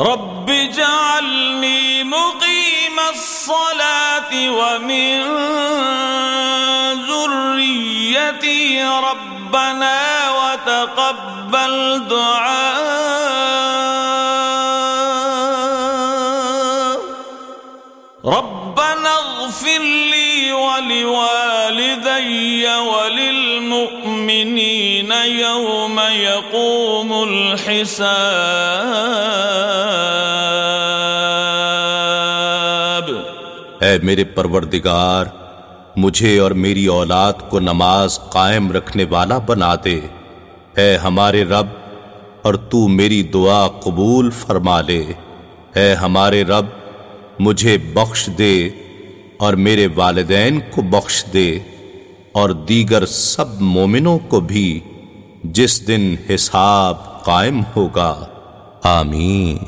رب جعلني مقيم الصلاة ومن ذريتي ربنا وتقبل دعاء ربنا اغفر لي ولوالدي وللمؤمنين يوم يقوم الحساب. اے میرے پروردگار، مجھے اور میری اولاد کو نماز قائم رکھنے والا بنا دے۔ اے ہمارے رب، اور تو میری دعا قبول فرما لے۔ اے ہمارے رب، مجھے بخش دے اور میرے والدین کو بخش دے۔ اور دیگر سب مومنوں کو بھی جس دن حساب قائم ہوگا۔ آمین۔